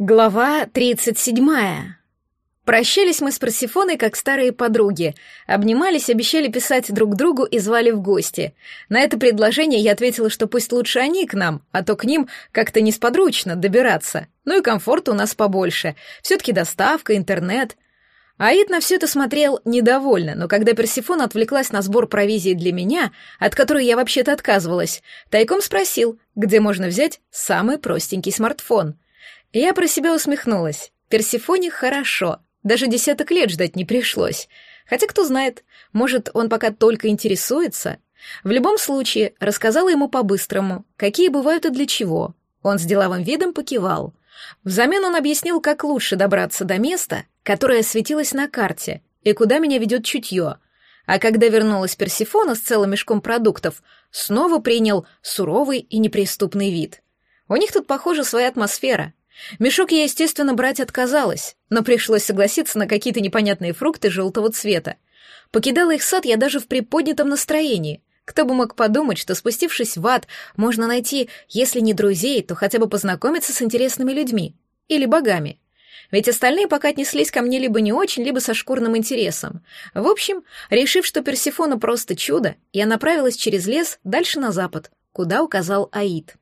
Глава 37. Прощались мы с Парсифоной как старые подруги, обнимались, обещали писать друг другу и звали в гости. На это предложение я ответила, что пусть лучше они к нам, а то к ним как-то несподручно добираться. Ну и комфорта у нас побольше. Все-таки доставка, интернет. Аид на все это смотрел недовольно, но когда Персифона отвлеклась на сбор провизии для меня, от которой я вообще-то отказывалась, тайком спросил, где можно взять самый простенький смартфон — я про себя усмехнулась. Персифоне хорошо, даже десяток лет ждать не пришлось. Хотя кто знает, может, он пока только интересуется. В любом случае, рассказала ему по-быстрому, какие бывают и для чего. Он с деловым видом покивал. Взамен он объяснил, как лучше добраться до места, которое светилось на карте, и куда меня ведет чутье. А когда вернулась Персифона с целым мешком продуктов, снова принял суровый и неприступный вид. У них тут, похоже, своя атмосфера, Мешок я, естественно, брать отказалась, но пришлось согласиться на какие-то непонятные фрукты желтого цвета. Покидала их сад я даже в приподнятом настроении. Кто бы мог подумать, что спустившись в ад, можно найти, если не друзей, то хотя бы познакомиться с интересными людьми. Или богами. Ведь остальные пока отнеслись ко мне либо не очень, либо со шкурным интересом. В общем, решив, что Персифона просто чудо, я направилась через лес дальше на запад, куда указал Аид.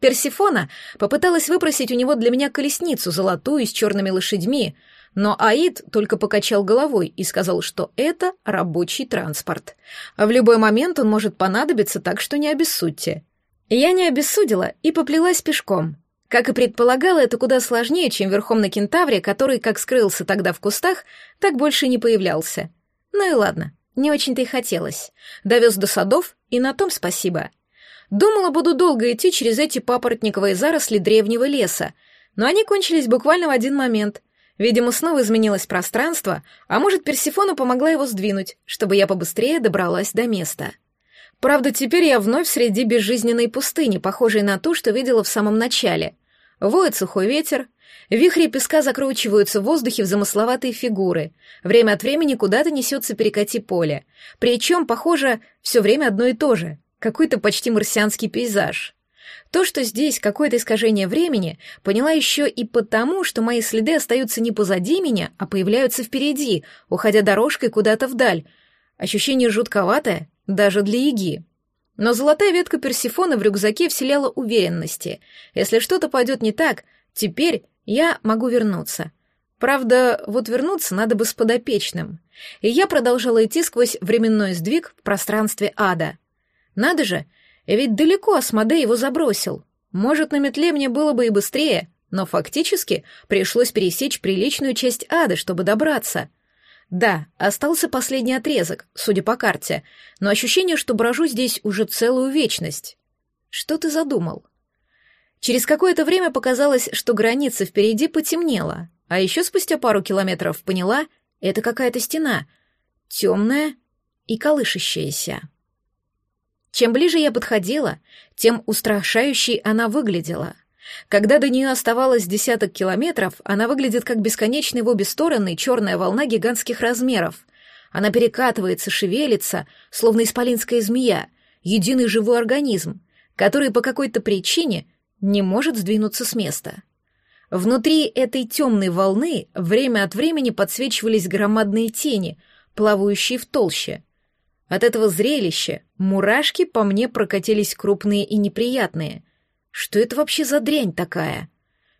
Персифона попыталась выпросить у него для меня колесницу золотую с черными лошадьми, но Аид только покачал головой и сказал, что это рабочий транспорт. А в любой момент он может понадобиться, так что не обессудьте. Я не обессудила и поплелась пешком. Как и предполагала, это куда сложнее, чем верхом на кентавре, который как скрылся тогда в кустах, так больше не появлялся. Ну и ладно, не очень-то и хотелось. Довез до садов, и на том спасибо. Думала, буду долго идти через эти папоротниковые заросли древнего леса, но они кончились буквально в один момент. Видимо, снова изменилось пространство, а может, Персифона помогла его сдвинуть, чтобы я побыстрее добралась до места. Правда, теперь я вновь среди безжизненной пустыни, похожей на ту, что видела в самом начале. Воет сухой ветер, вихри песка закручиваются в воздухе в замысловатые фигуры, время от времени куда-то несется перекати поле, причем, похоже, все время одно и то же — какой-то почти марсианский пейзаж. То, что здесь какое-то искажение времени, поняла еще и потому, что мои следы остаются не позади меня, а появляются впереди, уходя дорожкой куда-то вдаль. Ощущение жутковатое, даже для Яги. Но золотая ветка Персифона в рюкзаке вселяла уверенности. Если что-то пойдет не так, теперь я могу вернуться. Правда, вот вернуться надо бы с подопечным. И я продолжала идти сквозь временной сдвиг в пространстве ада — надо же, ведь далеко Асмодей его забросил. Может, на метле мне было бы и быстрее, но фактически пришлось пересечь приличную часть ада, чтобы добраться. Да, остался последний отрезок, судя по карте, но ощущение, что брожу здесь уже целую вечность. Что ты задумал? Через какое-то время показалось, что граница впереди потемнела, а еще спустя пару километров поняла, это какая-то стена, темная и колышащаяся. Чем ближе я подходила, тем устрашающей она выглядела. Когда до нее оставалось десяток километров, она выглядит как бесконечная в обе стороны черная волна гигантских размеров. Она перекатывается, шевелится, словно исполинская змея, единый живой организм, который по какой-то причине не может сдвинуться с места. Внутри этой темной волны время от времени подсвечивались громадные тени, плавающие в толще — от этого зрелища мурашки по мне прокатились крупные и неприятные. Что это вообще за дрянь такая?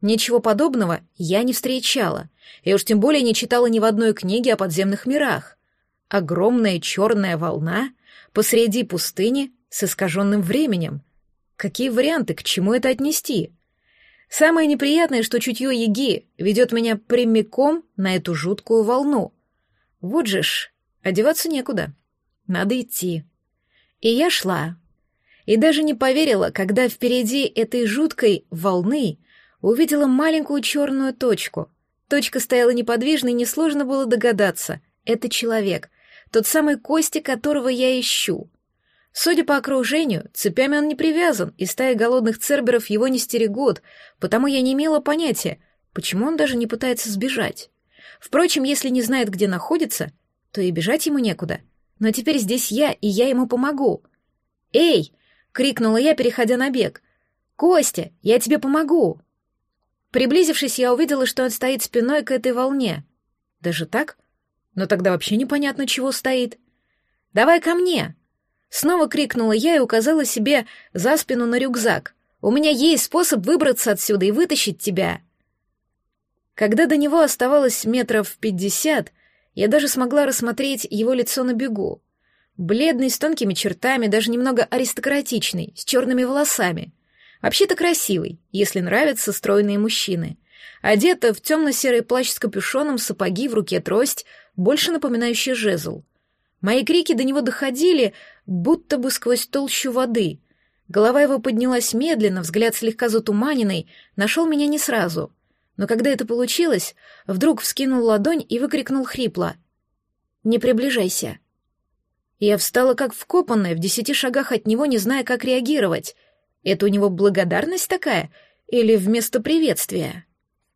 Ничего подобного я не встречала, и уж тем более не читала ни в одной книге о подземных мирах. Огромная черная волна посреди пустыни с искаженным временем. Какие варианты, к чему это отнести? Самое неприятное, что чутье Еги ведет меня прямиком на эту жуткую волну. Вот же ж, одеваться некуда. Надо идти. И я шла. И даже не поверила, когда впереди этой жуткой волны увидела маленькую черную точку. Точка стояла неподвижно, и несложно было догадаться. Это человек, тот самый Кости, которого я ищу. Судя по окружению, цепями он не привязан, и стая голодных церберов его не стерегут, потому я не имела понятия, почему он даже не пытается сбежать. Впрочем, если не знает, где находится, то и бежать ему некуда — но теперь здесь я, и я ему помогу. «Эй!» — крикнула я, переходя на бег. «Костя, я тебе помогу!» Приблизившись, я увидела, что он стоит спиной к этой волне. Даже так? Но тогда вообще непонятно, чего стоит. «Давай ко мне!» Снова крикнула я и указала себе за спину на рюкзак. «У меня есть способ выбраться отсюда и вытащить тебя!» Когда до него оставалось метров пятьдесят, я даже смогла рассмотреть его лицо на бегу. Бледный, с тонкими чертами, даже немного аристократичный, с черными волосами. Вообще-то красивый, если нравятся стройные мужчины. Одета в темно-серый плащ с капюшоном, сапоги, в руке трость, больше напоминающий жезл. Мои крики до него доходили, будто бы сквозь толщу воды. Голова его поднялась медленно, взгляд слегка затуманенный, нашел меня не сразу. Но когда это получилось, вдруг вскинул ладонь и выкрикнул хрипло. «Не приближайся». Я встала как вкопанная, в десяти шагах от него, не зная, как реагировать. Это у него благодарность такая? Или вместо приветствия?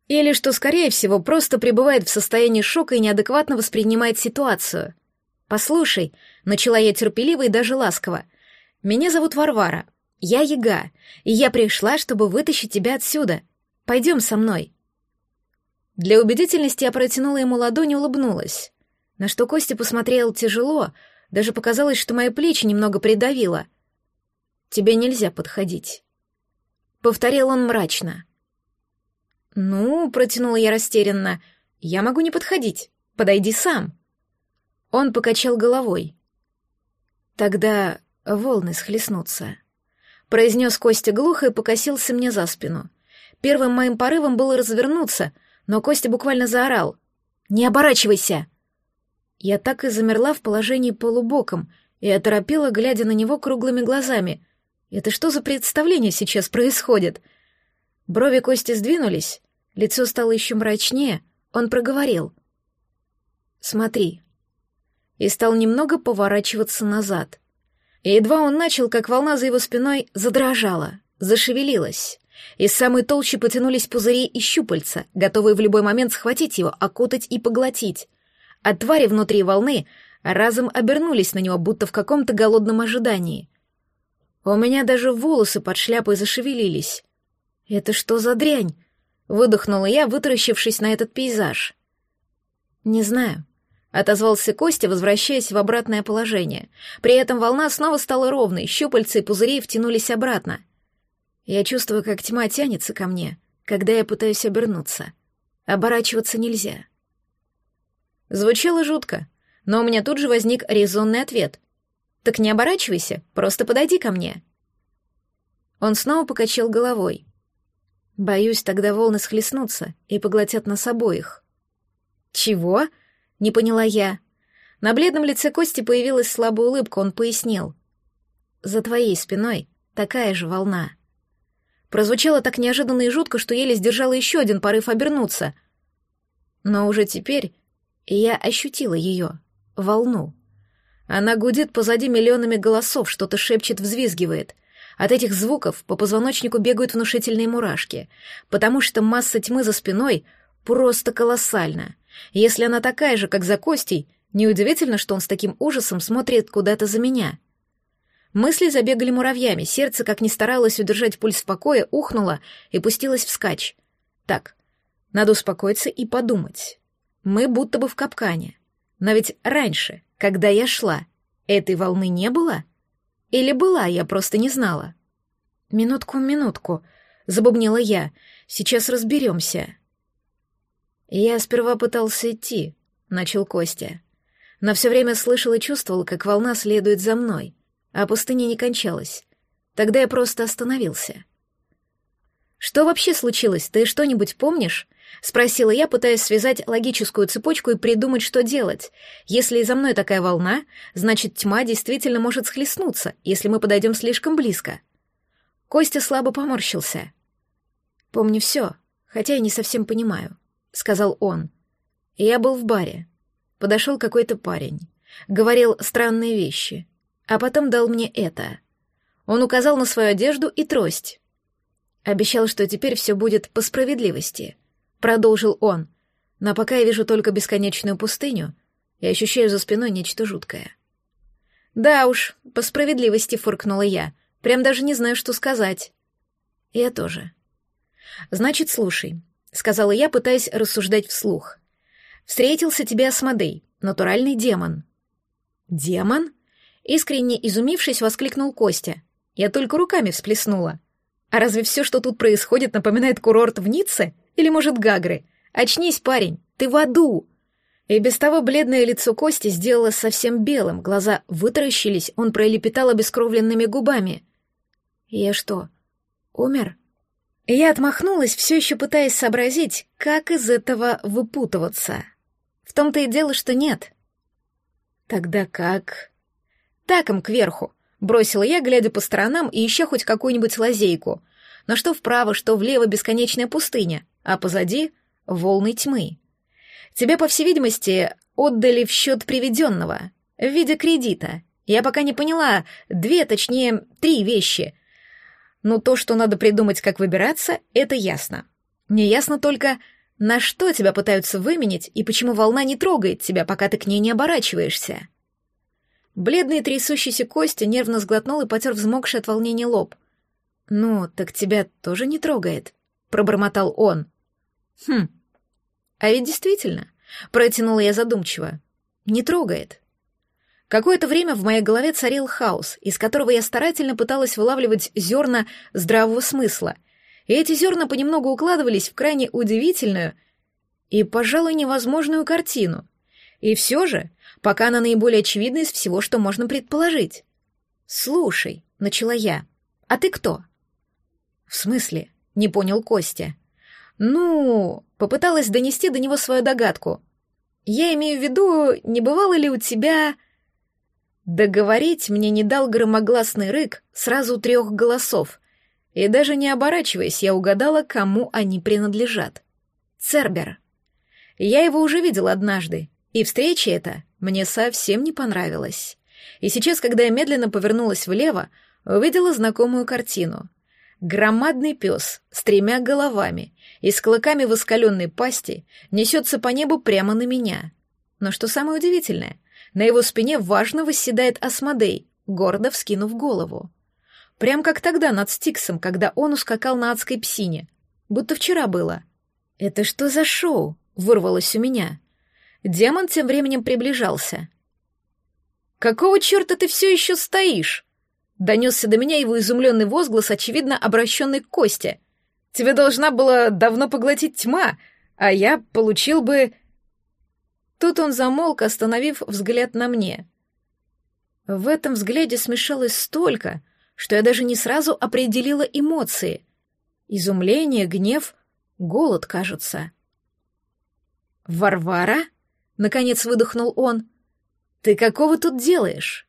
Или, что, скорее всего, просто пребывает в состоянии шока и неадекватно воспринимает ситуацию? «Послушай», — начала я терпеливо и даже ласково, — «меня зовут Варвара. Я Яга, и я пришла, чтобы вытащить тебя отсюда. Пойдем со мной». Для убедительности я протянула ему ладонь и улыбнулась, на что Костя посмотрел тяжело, — даже показалось, что мои плечи немного придавило. «Тебе нельзя подходить», — повторил он мрачно. «Ну», — протянула я растерянно, — «я могу не подходить. Подойди сам». Он покачал головой. «Тогда волны схлестнутся», — произнес Костя глухо и покосился мне за спину. Первым моим порывом было развернуться, но Костя буквально заорал. «Не оборачивайся!» Я так и замерла в положении полубоком и оторопела, глядя на него круглыми глазами. Это что за представление сейчас происходит? Брови Кости сдвинулись, лицо стало еще мрачнее, он проговорил. «Смотри». И стал немного поворачиваться назад. И едва он начал, как волна за его спиной задрожала, зашевелилась. Из самой толщи потянулись пузыри и щупальца, готовые в любой момент схватить его, окутать и поглотить а твари внутри волны разом обернулись на него, будто в каком-то голодном ожидании. У меня даже волосы под шляпой зашевелились. «Это что за дрянь?» — выдохнула я, вытаращившись на этот пейзаж. «Не знаю», — отозвался Костя, возвращаясь в обратное положение. При этом волна снова стала ровной, щупальца и пузыри втянулись обратно. Я чувствую, как тьма тянется ко мне, когда я пытаюсь обернуться. Оборачиваться нельзя. Звучало жутко, но у меня тут же возник резонный ответ. «Так не оборачивайся, просто подойди ко мне». Он снова покачал головой. «Боюсь, тогда волны схлестнутся и поглотят нас обоих». «Чего?» — не поняла я. На бледном лице Кости появилась слабая улыбка, он пояснил. «За твоей спиной такая же волна». Прозвучало так неожиданно и жутко, что еле сдержала еще один порыв обернуться. Но уже теперь я ощутила ее, волну. Она гудит позади миллионами голосов, что-то шепчет, взвизгивает. От этих звуков по позвоночнику бегают внушительные мурашки, потому что масса тьмы за спиной просто колоссальна. Если она такая же, как за Костей, неудивительно, что он с таким ужасом смотрит куда-то за меня. Мысли забегали муравьями, сердце, как ни старалось удержать пульс в покое, ухнуло и пустилось вскачь. Так, надо успокоиться и подумать. Мы будто бы в капкане. Но ведь раньше, когда я шла, этой волны не было? Или была, я просто не знала? Минутку, минутку, забубнила я. Сейчас разберемся. Я сперва пытался идти, начал Костя. Но все время слышал и чувствовал, как волна следует за мной, а пустыня не кончалась. Тогда я просто остановился. Что вообще случилось? Ты что-нибудь помнишь? — спросила я, пытаясь связать логическую цепочку и придумать, что делать. Если за мной такая волна, значит, тьма действительно может схлестнуться, если мы подойдем слишком близко. Костя слабо поморщился. «Помню все, хотя и не совсем понимаю», — сказал он. Я был в баре. Подошел какой-то парень. Говорил странные вещи. А потом дал мне это. Он указал на свою одежду и трость. Обещал, что теперь все будет по справедливости — продолжил он. Но пока я вижу только бесконечную пустыню и ощущаю за спиной нечто жуткое. Да уж, по справедливости фыркнула я. Прям даже не знаю, что сказать. Я тоже. Значит, слушай, сказала я, пытаясь рассуждать вслух. Встретился тебе Асмодей, натуральный демон. Демон? Искренне изумившись, воскликнул Костя. Я только руками всплеснула. А разве все, что тут происходит, напоминает курорт в Ницце? Или, может, Гагры? Очнись, парень, ты в аду!» И без того бледное лицо Кости сделалось совсем белым, глаза вытаращились, он пролепетал обескровленными губами. «Я что, умер?» Я отмахнулась, все еще пытаясь сообразить, как из этого выпутываться. В том-то и дело, что нет. Тогда как? Таком кверху, бросила я, глядя по сторонам и ища хоть какую-нибудь лазейку. Но что вправо, что влево бесконечная пустыня, а позади — волны тьмы. Тебе, по всей видимости, отдали в счет приведенного, в виде кредита. Я пока не поняла две, точнее, три вещи. Но то, что надо придумать, как выбираться, это ясно. Не ясно только, на что тебя пытаются выменить и почему волна не трогает тебя, пока ты к ней не оборачиваешься. Бледный трясущийся Костя нервно сглотнул и потер взмокший от волнения лоб. «Ну, так тебя тоже не трогает», — пробормотал он. «Хм, а ведь действительно, протянула я задумчиво, не трогает. Какое-то время в моей голове царил хаос, из которого я старательно пыталась вылавливать зерна здравого смысла, и эти зерна понемногу укладывались в крайне удивительную и, пожалуй, невозможную картину. И все же, пока она наиболее очевидна из всего, что можно предположить. «Слушай», — начала я, — «а ты кто?» «В смысле?» — не понял Костя. «Ну...» — попыталась донести до него свою догадку. «Я имею в виду, не бывало ли у тебя...» Договорить мне не дал громогласный рык сразу трех голосов, и даже не оборачиваясь, я угадала, кому они принадлежат. Цербер. Я его уже видел однажды, и встреча эта мне совсем не понравилась. И сейчас, когда я медленно повернулась влево, увидела знакомую картину. Громадный пес с тремя головами и с клыками воскаленной пасти несется по небу прямо на меня. Но что самое удивительное, на его спине важно восседает Асмодей, гордо вскинув голову. Прям как тогда над Стиксом, когда он ускакал на адской псине. Будто вчера было. «Это что за шоу?» — вырвалось у меня. Демон тем временем приближался. «Какого черта ты все еще стоишь?» Донесся до меня его изумленный возглас, очевидно обращенный к Косте. «Тебе должна была давно поглотить тьма, а я получил бы...» Тут он замолк, остановив взгляд на мне. В этом взгляде смешалось столько, что я даже не сразу определила эмоции. Изумление, гнев, голод, кажется. «Варвара?» — наконец выдохнул он. «Ты какого тут делаешь?»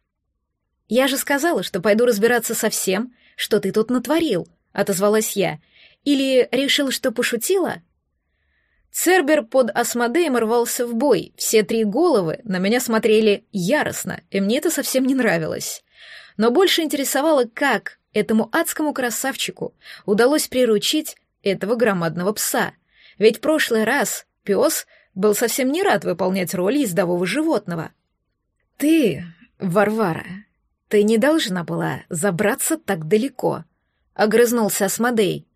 «Я же сказала, что пойду разбираться со всем, что ты тут натворил», — отозвалась я. «Или решил, что пошутила?» Цербер под Асмодеем рвался в бой, все три головы на меня смотрели яростно, и мне это совсем не нравилось. Но больше интересовало, как этому адскому красавчику удалось приручить этого громадного пса. Ведь в прошлый раз пес был совсем не рад выполнять роль ездового животного. «Ты, Варвара, «Ты не должна была забраться так далеко», — огрызнулся Асмодей.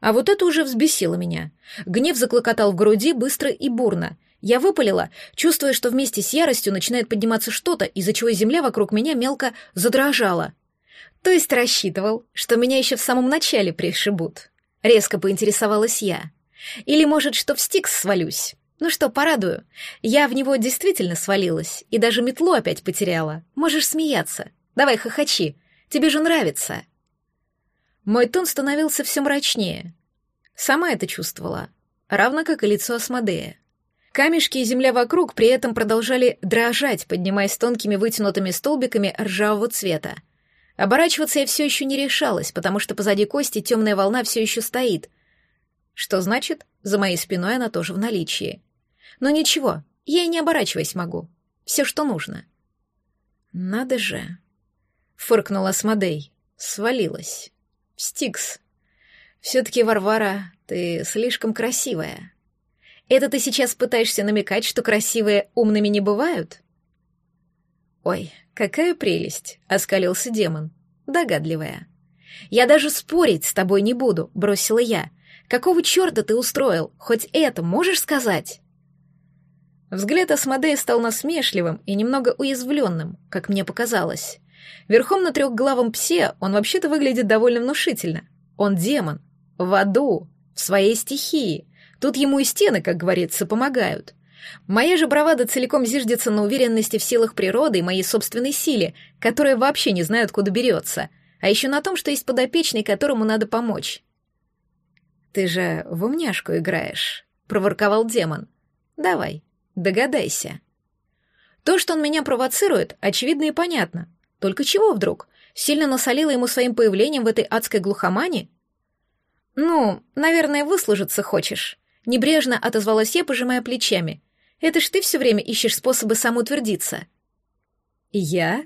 А вот это уже взбесило меня. Гнев заклокотал в груди быстро и бурно. Я выпалила, чувствуя, что вместе с яростью начинает подниматься что-то, из-за чего земля вокруг меня мелко задрожала. То есть рассчитывал, что меня еще в самом начале пришибут. Резко поинтересовалась я. Или, может, что в стикс свалюсь. Ну что, порадую. Я в него действительно свалилась и даже метлу опять потеряла. Можешь смеяться. Давай хохочи, тебе же нравится. Мой тон становился все мрачнее. Сама это чувствовала, равно как и лицо Асмодея. Камешки и земля вокруг при этом продолжали дрожать, поднимаясь тонкими вытянутыми столбиками ржавого цвета. Оборачиваться я все еще не решалась, потому что позади кости темная волна все еще стоит. Что значит, за моей спиной она тоже в наличии. Но ничего, я и не оборачиваясь могу. Все, что нужно. Надо же фыркнула Смодей. Свалилась. Стикс. Все-таки, Варвара, ты слишком красивая. Это ты сейчас пытаешься намекать, что красивые умными не бывают? Ой, какая прелесть, оскалился демон. Догадливая. Я даже спорить с тобой не буду, бросила я. Какого черта ты устроил? Хоть это можешь сказать?» Взгляд Асмодея стал насмешливым и немного уязвленным, как мне показалось. Верхом на трехглавом псе он вообще-то выглядит довольно внушительно. Он демон. В аду. В своей стихии. Тут ему и стены, как говорится, помогают. Моя же бравада целиком зиждется на уверенности в силах природы и моей собственной силе, которая вообще не знаю, откуда берется, а еще на том, что есть подопечный, которому надо помочь. «Ты же в умняшку играешь», — проворковал демон. «Давай, догадайся». То, что он меня провоцирует, очевидно и понятно. Только чего вдруг? Сильно насолила ему своим появлением в этой адской глухомане? «Ну, наверное, выслужиться хочешь», — небрежно отозвалась я, пожимая плечами. Это ж ты все время ищешь способы самоутвердиться. Я?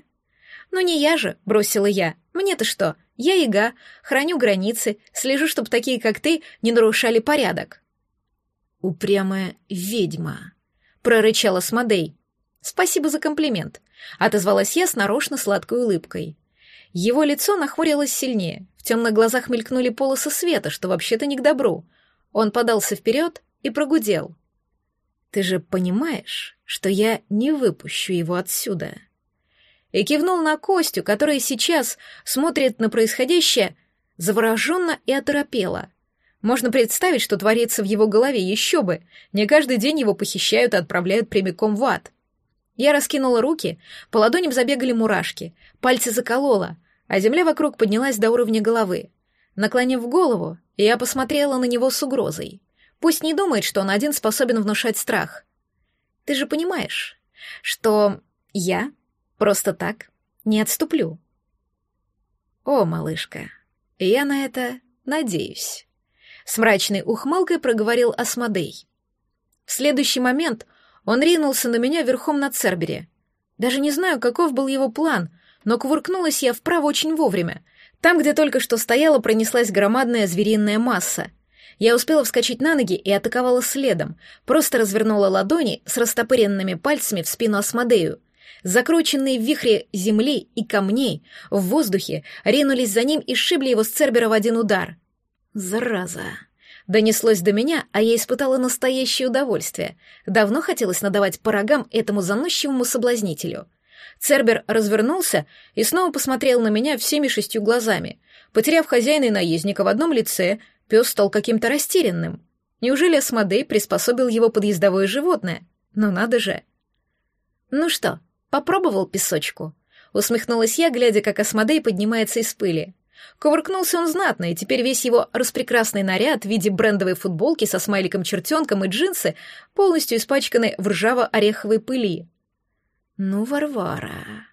Ну не я же, бросила я. Мне-то что? Я яга, храню границы, слежу, чтобы такие, как ты, не нарушали порядок. Упрямая ведьма, прорычала Смодей. Спасибо за комплимент, отозвалась я с нарочно сладкой улыбкой. Его лицо нахмурилось сильнее, в темных глазах мелькнули полосы света, что вообще-то не к добру. Он подался вперед и прогудел. Ты же понимаешь, что я не выпущу его отсюда?» И кивнул на Костю, которая сейчас смотрит на происходящее завороженно и оторопела. Можно представить, что творится в его голове, еще бы. Не каждый день его похищают и отправляют прямиком в ад. Я раскинула руки, по ладоням забегали мурашки, пальцы заколола, а земля вокруг поднялась до уровня головы. Наклонив голову, я посмотрела на него с угрозой. Пусть не думает, что он один способен внушать страх. Ты же понимаешь, что я просто так не отступлю. О, малышка, я на это надеюсь. С мрачной ухмылкой проговорил Асмодей. В следующий момент он ринулся на меня верхом на Цербере. Даже не знаю, каков был его план, но кувыркнулась я вправо очень вовремя. Там, где только что стояла, пронеслась громадная звериная масса. Я успела вскочить на ноги и атаковала следом, просто развернула ладони с растопыренными пальцами в спину Асмодею. Закрученные в вихре земли и камней в воздухе ринулись за ним и сшибли его с Цербера в один удар. «Зараза!» Донеслось до меня, а я испытала настоящее удовольствие. Давно хотелось надавать по рогам этому заносчивому соблазнителю. Цербер развернулся и снова посмотрел на меня всеми шестью глазами. Потеряв хозяина и наездника в одном лице, Пес стал каким-то растерянным. Неужели Асмодей приспособил его под ездовое животное? Ну надо же. Ну что, попробовал песочку? Усмехнулась я, глядя, как Асмодей поднимается из пыли. Кувыркнулся он знатно, и теперь весь его распрекрасный наряд в виде брендовой футболки со смайликом-чертенком и джинсы полностью испачканы в ржаво-ореховой пыли. «Ну, Варвара...»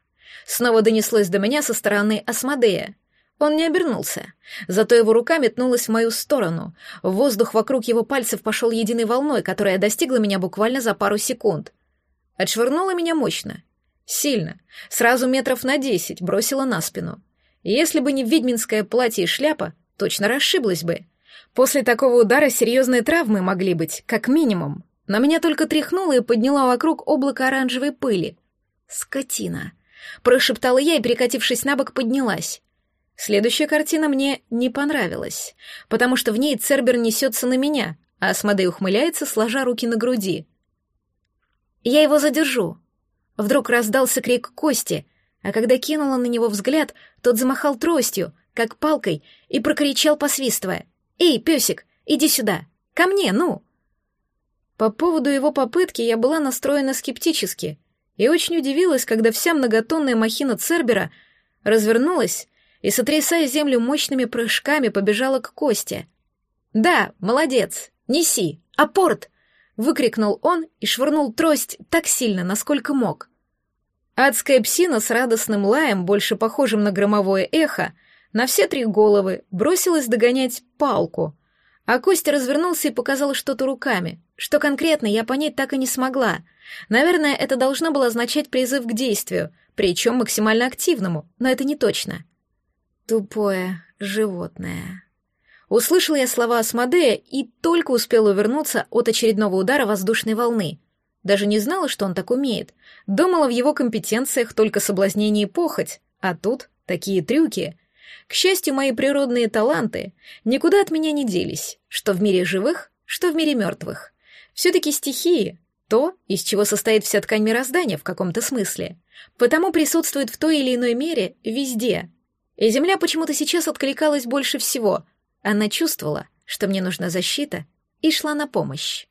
Снова донеслось до меня со стороны Асмодея. Он не обернулся, зато его рука метнулась в мою сторону. Воздух вокруг его пальцев пошел единой волной, которая достигла меня буквально за пару секунд. Отшвырнула меня мощно, сильно, сразу метров на десять, бросила на спину. Если бы не ведьминское платье и шляпа, точно расшиблась бы. После такого удара серьезные травмы могли быть, как минимум. Но меня только тряхнуло и подняла вокруг облако оранжевой пыли. «Скотина!» — прошептала я и, перекатившись на бок, поднялась. Следующая картина мне не понравилась, потому что в ней Цербер несется на меня, а Асмодей ухмыляется, сложа руки на груди. «Я его задержу!» Вдруг раздался крик Кости, а когда кинула на него взгляд, тот замахал тростью, как палкой, и прокричал, посвистывая. «Эй, песик, иди сюда! Ко мне, ну!» По поводу его попытки я была настроена скептически и очень удивилась, когда вся многотонная махина Цербера развернулась и, сотрясая землю мощными прыжками, побежала к Косте. «Да, молодец! Неси! Апорт!» — выкрикнул он и швырнул трость так сильно, насколько мог. Адская псина с радостным лаем, больше похожим на громовое эхо, на все три головы бросилась догонять палку, а Костя развернулся и показал что-то руками. Что конкретно, я понять так и не смогла. Наверное, это должно было означать призыв к действию, причем максимально активному, но это не точно. Тупое животное. Услышала я слова Асмодея и только успела увернуться от очередного удара воздушной волны. Даже не знала, что он так умеет. Думала в его компетенциях только соблазнение и похоть, а тут такие трюки. К счастью, мои природные таланты никуда от меня не делись, что в мире живых, что в мире мертвых. Все-таки стихии — то, из чего состоит вся ткань мироздания в каком-то смысле, потому присутствует в той или иной мере везде. И Земля почему-то сейчас откликалась больше всего. Она чувствовала, что мне нужна защита, и шла на помощь.